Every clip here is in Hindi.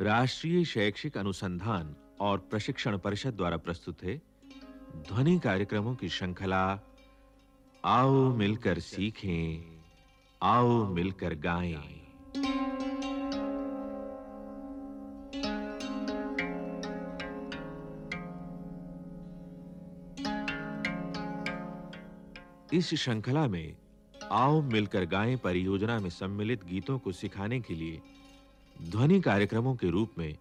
राष्ट्रीय शैक्षिक अनुसंधान और प्रशिक्षण परिषद द्वारा प्रस्तुत है ध्वनि कार्यक्रमों की श्रृंखला, आओ मिलकर सीखें, आओ मिलकर गाएँ। इस श्रृंखला में आओ मिलकर गाएँ परियोजना में सम्मिलित गीतों को सिखाने के लिए ध्वनि कार्यक्रमों के रूप में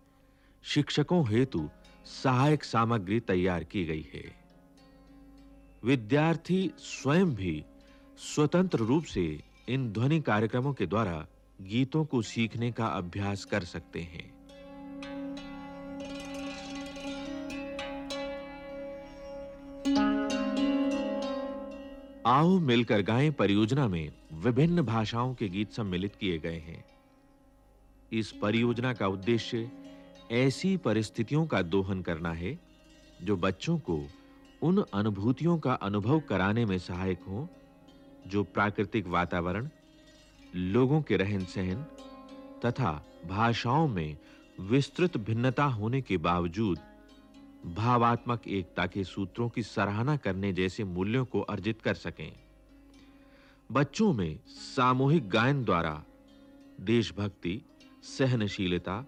शिक्षकों हेतु सहायक सामग्री तैयार की गई है। विद्यार्थी स्वयं भी स्वतंत्र रूप से इन ध्वनि कार्यक्रमों के द्वारा गीतों को सीखने का अभ्यास कर सकते हैं। आओ मिलकर गाएँ परियोजना में विभिन्न भाषाओं के गीत सम्मिलित किए गए हैं। इस परियोजना का उद्देश्य ऐसी परिस्थितियों का दोहन करना है, जो बच्चों को उन अनुभूतियों का अनुभव कराने में सहायक हों, जो प्राकृतिक वातावरण, लोगों के रहन-सहन तथा भाषाओं में विस्तृत भिन्नता होने के बावजूद भावात्मक एकता के सूत्रों की सराहना करने जैसे मूल्यों को अर्जित कर सकें। बच्चों में सामूहिक गायन द्वारा देशभक्ति, सहनशीलता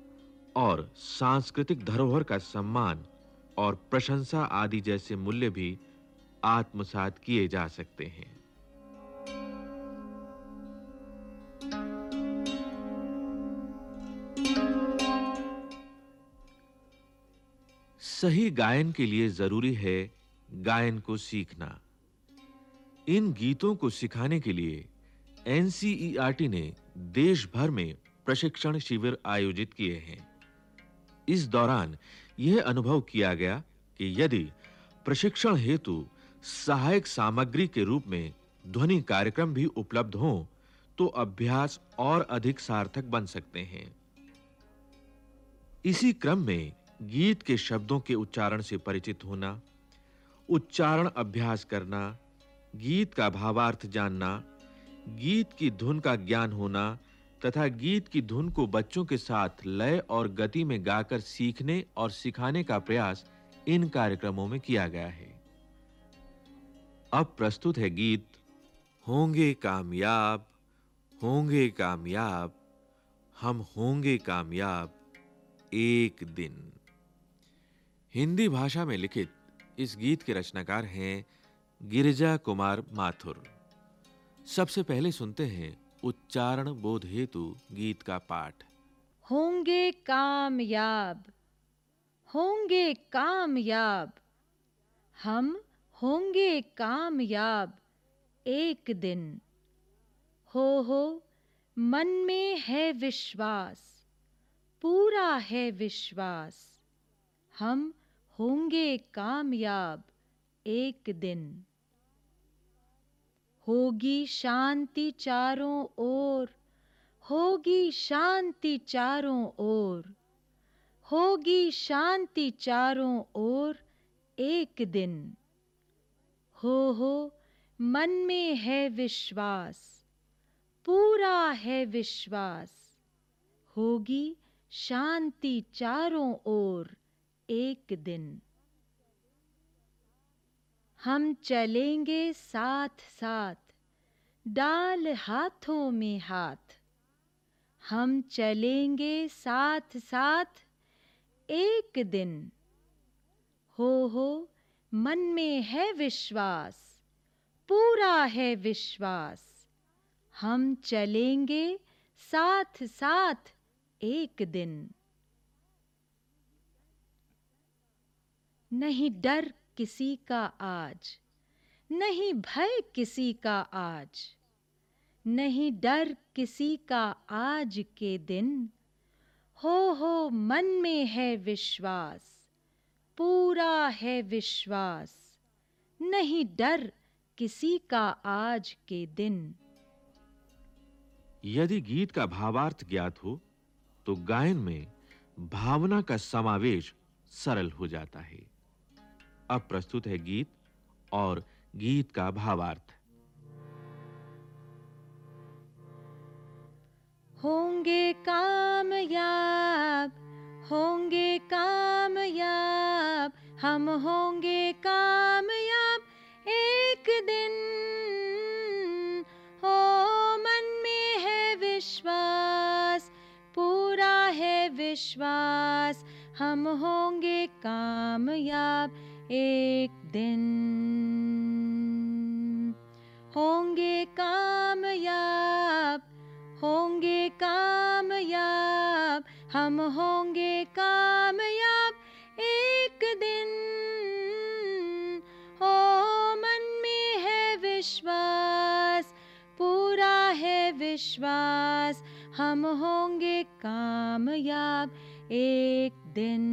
और सांस्कृतिक धरोहर का सम्मान और प्रशंसा आदि जैसे मूल्य भी आत्मसात किए जा सकते हैं। सही गायन के लिए ज़रूरी है गायन को सीखना। इन गीतों को सिखाने के लिए एनसीईआरटी ने देश भर में प्रशिक्षण शिविर आयोजित किए हैं। इस दौरान यह अनुभव किया गया कि यदि प्रशिक्षण हेतु सहायक सामग्री के रूप में ध्वनि कार्यक्रम भी उपलब्ध हों तो अभ्यास और अधिक सार्थक बन सकते हैं। इसी क्रम में गीत के शब्दों के उच्चारण से परिचित होना, उच्चारण अभ्यास करना, गीत का भावार्थ जानना, गीत की धुन का ज्ञान होना तथा गीत की धुन को बच्चों के साथ लय और गति में गाकर सीखने और सिखाने का प्रयास इन कार्यक्रमों में किया गया है। अब प्रस्तुत है गीत, होंगे कामयाब होंगे कामयाब, हम होंगे कामयाब एक दिन। हिंदी भाषा में लिखित इस गीत के रचनाकार हैं गिरिजा कुमार माथुर। सबसे पहले सुनते हैं उच्चारण बोध हेतु गीत का पाठ। होंगे कामयाब होंगे कामयाब, हम होंगे कामयाब एक दिन। हो हो, मन में है विश्वास, पूरा है विश्वास, हम होंगे कामयाब एक दिन। होगी शांति चारों ओर, होगी शांति चारों ओर, होगी शांति चारों ओर एक दिन। हो हो, मन में है विश्वास, पूरा है विश्वास। होगी शांति चारों ओर एक दिन। हम चलेंगे साथ साथ, डाल हाथों में हाथ। हम चलेंगे साथ साथ एक दिन। हो हो, मन में है विश्वास, पूरा है विश्वास। हम चलेंगे साथ साथ एक दिन। नहीं डर किसी का आज, नहीं भय किसी का आज, नहीं डर किसी का आज के दिन। हो हो, मन में है विश्वास, पूरा है विश्वास, नहीं डर किसी का आज के दिन। यदि गीत का भावार्थ ज्ञात हो तो गायन में भावना का समावेश सरल हो जाता है। अब प्रस्तुत है गीत और गीत का भावार्थ। होंगे कामयाब होंगे कामयाब, हम होंगे कामयाब एक दिन। हो मन में है विश्वास, पूरा है विश्वास, हम होंगे कामयाब एक दिन होंगे कामयाब होंगे कामयाब, हम होंगे कामयाब। एक दिन हो, मन में है विश्वास, पूरा है विश्वास, हम होंगे कामयाब। एक दिन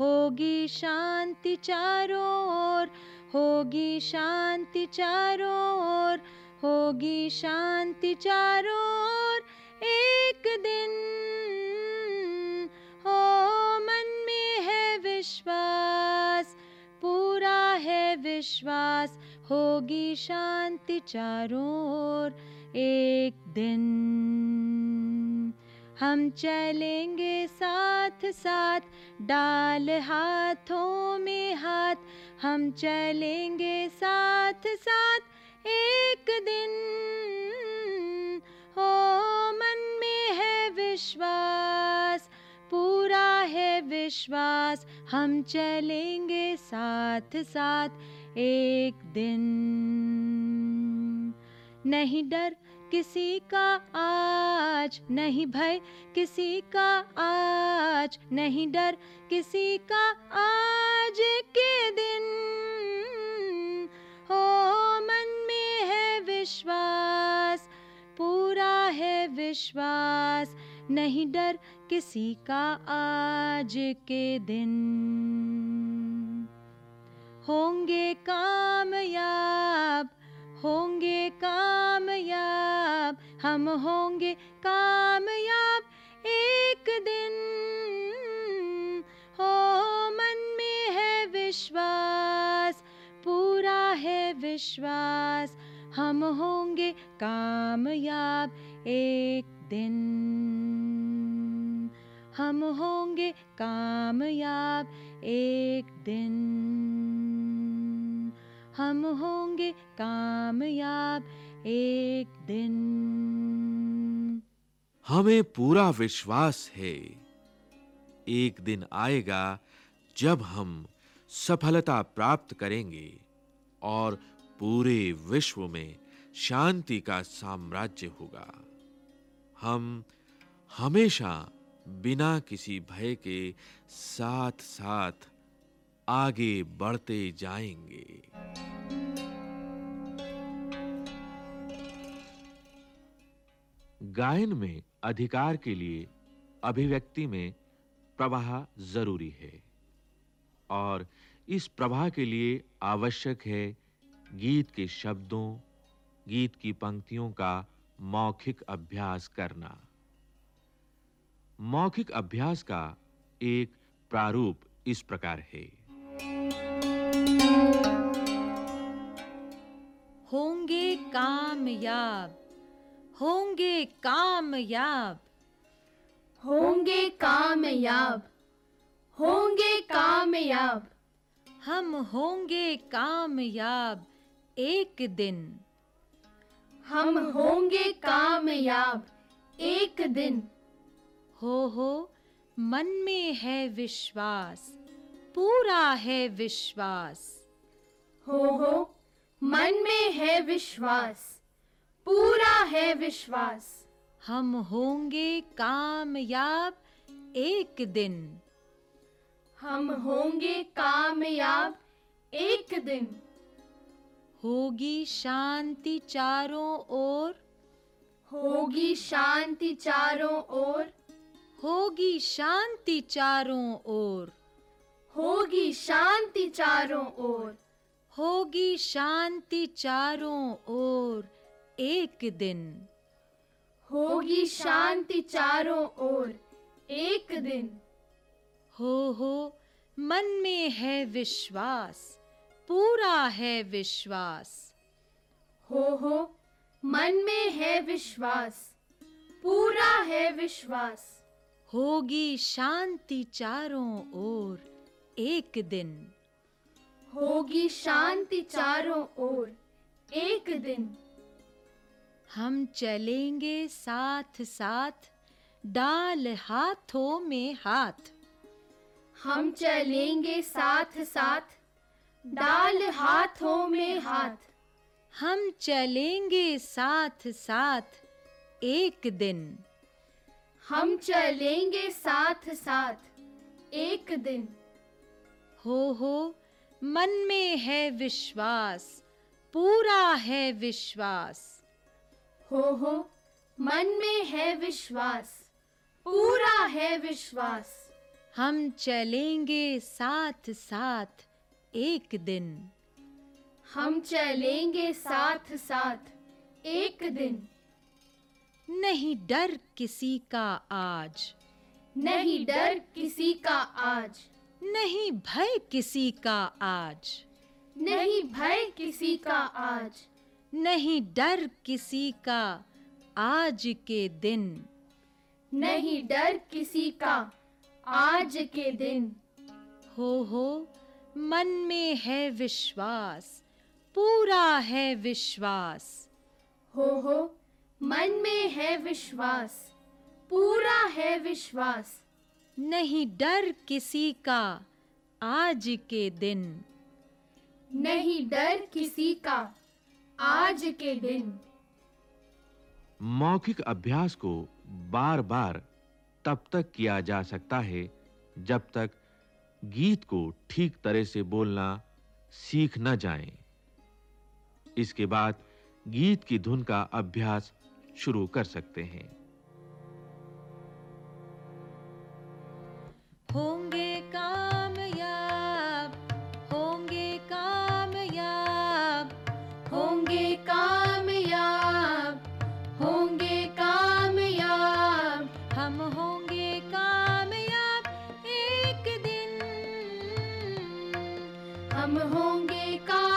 होगी शांति चारों ओर, होगी शांति चारों ओर, होगी शांति चारों ओर, एक दिन। हो मन में है विश्वास, पूरा है विश्वास, होगी शांति चारों ओर, एक दिन। हम चलेंगे साथ साथ, डाल हाथों में हाथ। हम चलेंगे साथ साथ, एक दिन। हो, मन में है विश्वास, पूरा है विश्वास। हम चलेंगे साथ साथ, एक दिन। नहीं डर किसी का आज नहीं भय, किसी का आज नहीं डर, किसी का आज के दिन हो, मन में है विश्वास, पूरा है विश्वास, नहीं डर किसी का आज के दिन। होंगे कामयाब हम होंगे कामयाब एक दिन। हो, मन में है विश्वास, पूरा है विश्वास। हम होंगे कामयाब एक दिन। हम होंगे कामयाब एक दिन। हम होंगे कामयाब एक दिन। हमें पूरा विश्वास है। एक दिन आएगा जब हम सफलता प्राप्त करेंगे और पूरे विश्व में शांति का साम्राज्य होगा। हम हमेशा बिना किसी भय के साथ-साथ आगे बढ़ते जाएँगे। गायन में अधिकार के लिए अभिव्यक्ति में प्रवाह ज़रूरी है। और इस प्रवाह के लिए आवश्यक है गीत के शब्दों, गीत की पंक्तियों का मौखिक अभ्यास करना। मौखिक अभ्यास का एक प्रारूप इस प्रकार है। होंगे कामयाब होंगे कामयाब। होंगे कामयाब। होंगे कामयाब। हम होंगे कामयाब एक दिन। हम होंगे कामयाब एक दिन। हो हो मन में है विश्वास पूरा है विश्वास। हो हो मन में है विश्वास। पूरा है विश्वास। हम होंगे कामयाब एक दिन। हम होंगे कामयाब एक दिन। होगी शांति चारों ओर। होगी शांति चारों ओर। होगी शांति चारों ओर। होगी शांति चारों ओर। होगी शांति चारों ओर। एक दिन। होगी शांति चारों ओर एक दिन। हो हो मन में है विश्वास पूरा है विश्वास। हो हो मन में है विश्वास पूरा है विश्वास। होगी शांति चारों ओर एक दिन। होगी शांति चारों ओर एक दिन। हम चलेंगे साथ साथ डाल हाथों में हाथ। हम चलेंगे साथ साथ डाल हाथों में हाथ। हम चलेंगे साथ साथ एक दिन। हम चलेंगे साथ साथ एक दिन। हो हो मन में है विश्वास पूरा है विश्वास। हो हो। मन में है विश्वास पूरा है विश्वास। हम चलेंगे साथ साथ एक दिन। हम चलेंगे साथ साथ एक दिन। नहीं डर किसी का आज। नहीं डर किसी का आज। नहीं भय किसी का आज। नहीं भय किसी का आज। नहीं डर किसी का आज के दिन। नहीं डर किसी का आज के दिन। हो हो मन में है विश्वास पूरा है विश्वास। हो हो मन में है विश्वास पूरा है विश्वास। नहीं डर किसी का आज के दिन। नहीं डर किसी का आज के दिन मौखिक अभ्यास को बार-बार तब तक किया जा सकता है जब तक गीत को ठीक तरह से बोलना सीख न जाएँ। इसके बाद गीत की धुन का अभ्यास शुरू कर सकते हैं होंगे कामयाब हम होंगे कामयाब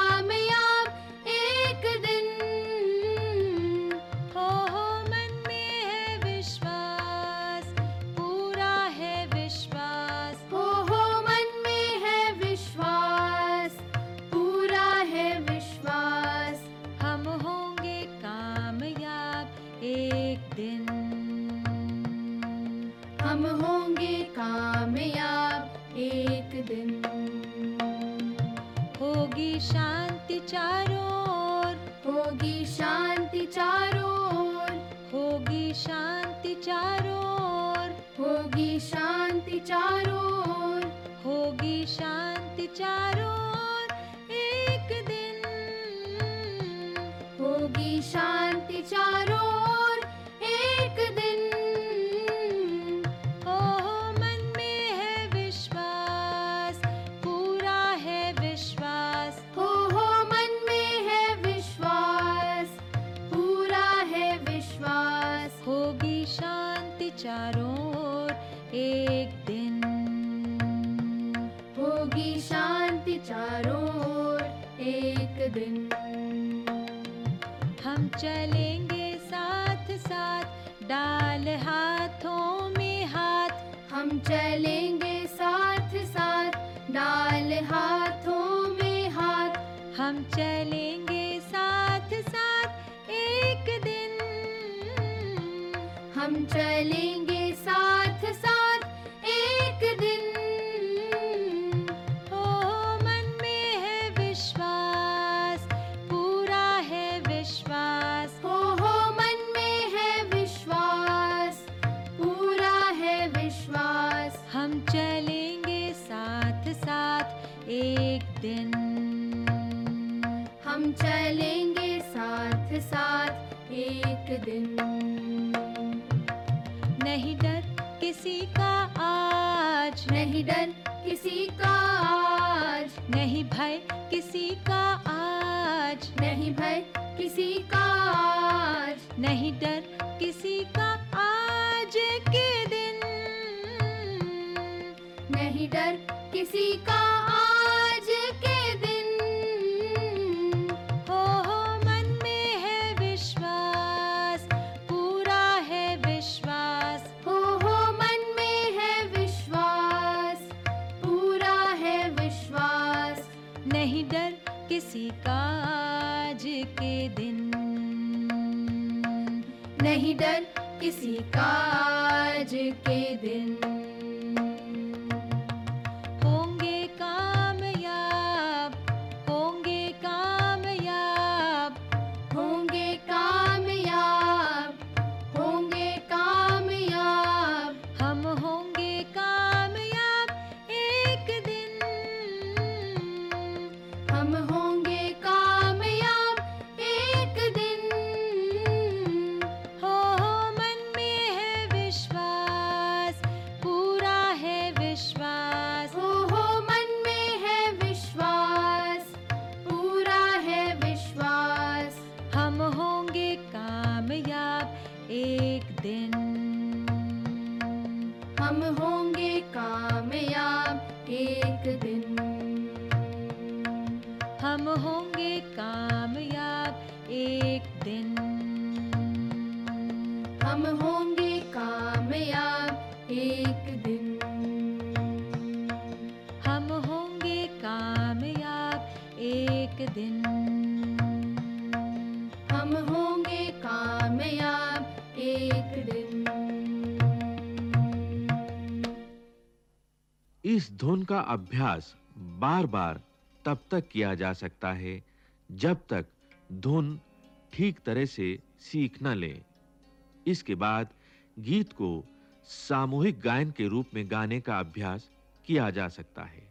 चारों ओर। होगी शांति चारों ओर। होगी शांति चारों ओर। होगी शांति चारों ओर। होगी शांति चारों चलेंगे साथ का आज। नहीं भय किसी का आज। नहीं डर किसी का आज के दिन। नहीं डर किसी का आज। किसी का धुन का अभ्यास बार-बार तब तक किया जा सकता है, जब तक धुन ठीक तरह से सीख न लें। इसके बाद गीत को सामूहिक गायन के रूप में गाने का अभ्यास किया जा सकता है।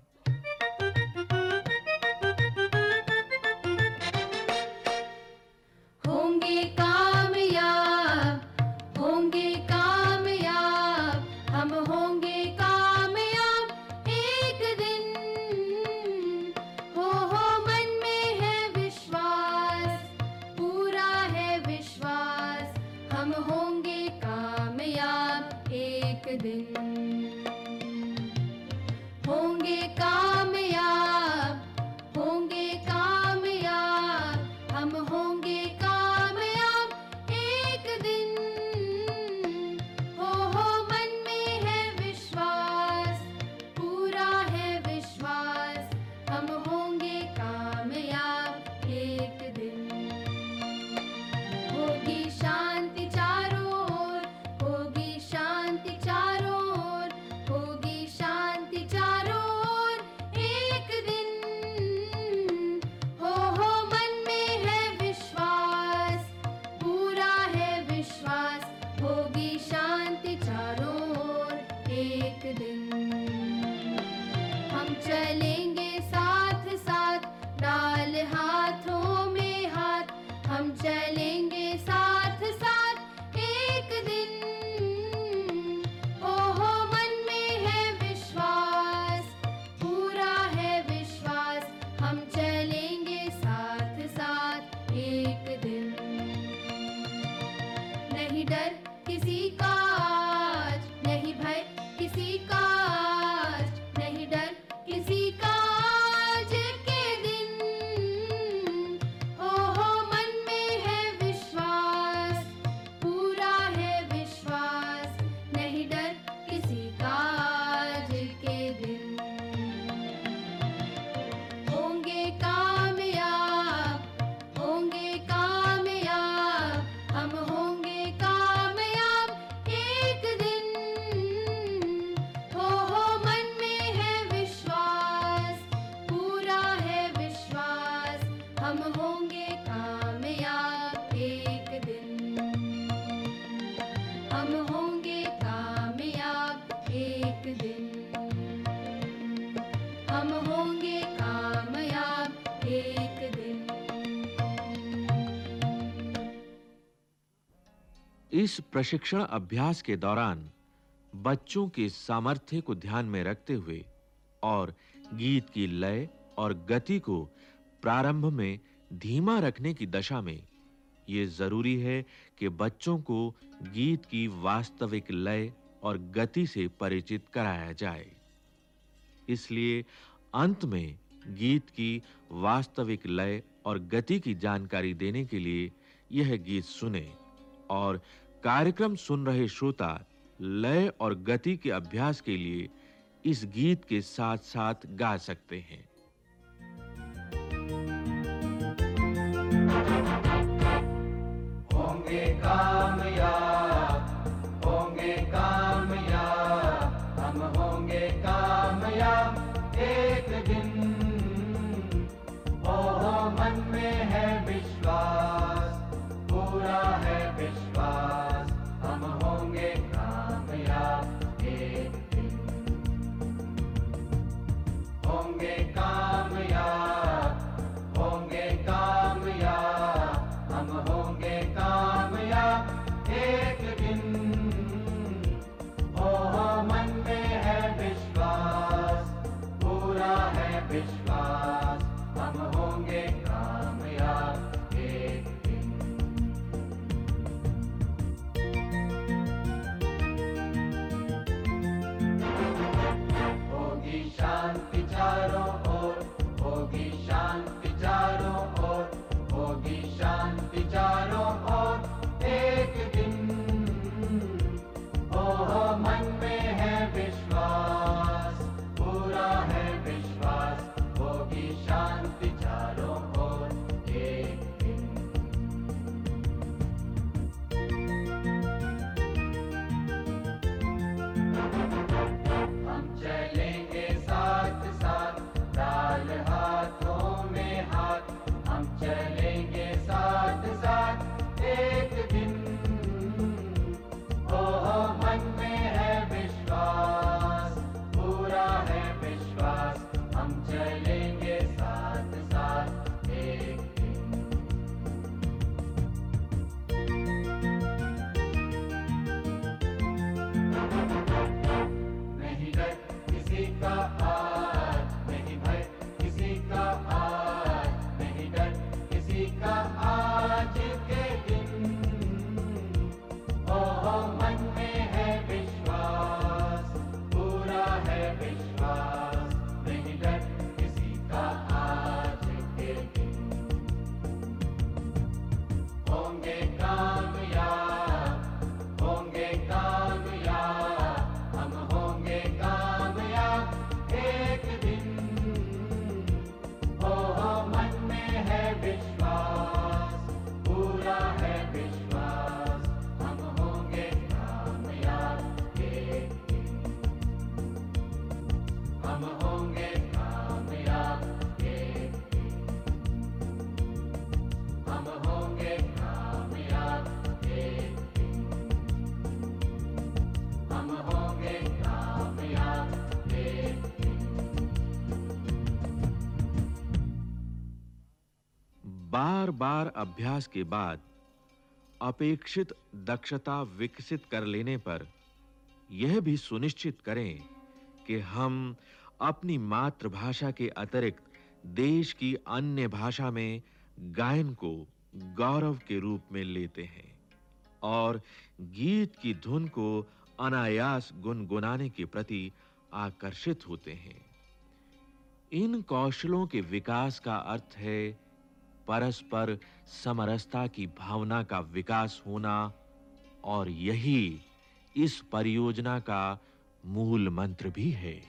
इस प्रशिक्षण अभ्यास के दौरान बच्चों के सामर्थ्य को ध्यान में रखते हुए और गीत की लय और गति को प्रारंभ में धीमा रखने की दशा में यह ज़रूरी है कि बच्चों को गीत की वास्तविक लय और गति से परिचित कराया जाए। इसलिए अंत में गीत की वास्तविक लय और गति की जानकारी देने के लिए यह गीत सुने। और कार्यक्रम सुन रहे श्रोता लय और गति के अभ्यास के लिए इस गीत के साथ-साथ गा सकते हैं। बार-बार अभ्यास के बाद अपेक्षित दक्षता विकसित कर लेने पर यह भी सुनिश्चित करें कि हम अपनी मातृभाषा के अतिरिक्त देश की अन्य भाषा में गायन को गौरव के रूप में लेते हैं और गीत की धुन को अनायास गुनगुनाने के प्रति आकर्षित होते हैं। इन कौशलों के विकास का अर्थ है परस्पर समरसता की भावना का विकास होना और यही इस परियोजना का मूल मंत्र भी है।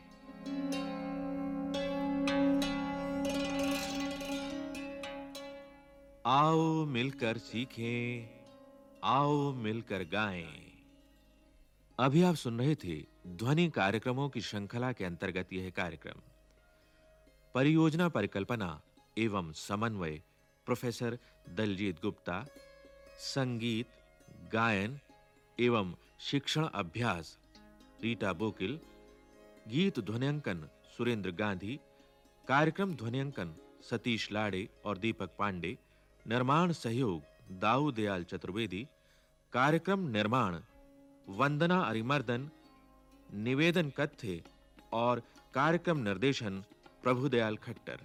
आओ मिलकर सीखें, आओ मिलकर गाएँ। अभी आप सुन रहे थे ध्वनि कार्यक्रमों की श्रृंखला के अंतर्गत यह कार्यक्रम। परियोजना परिकल्पना एवं समन्वय प्रोफेसर दलजीत गुप्ता, संगीत, गायन एवं शिक्षण अभ्यास, रीटा बोकिल, गीत ध्वनियांकन सुरेंद्र गांधी, कार्यक्रम ध्वनियांकन सतीश लाड़े और दीपक पांडे, निर्माण सहयोग दाऊ दयाल चतुर्वेदी, कार्यक्रम निर्माण वंदना अरिमर्दन, निवेदन कथ्य और कार्यक्रम निर्देशन प्रभुदयाल खट्टर।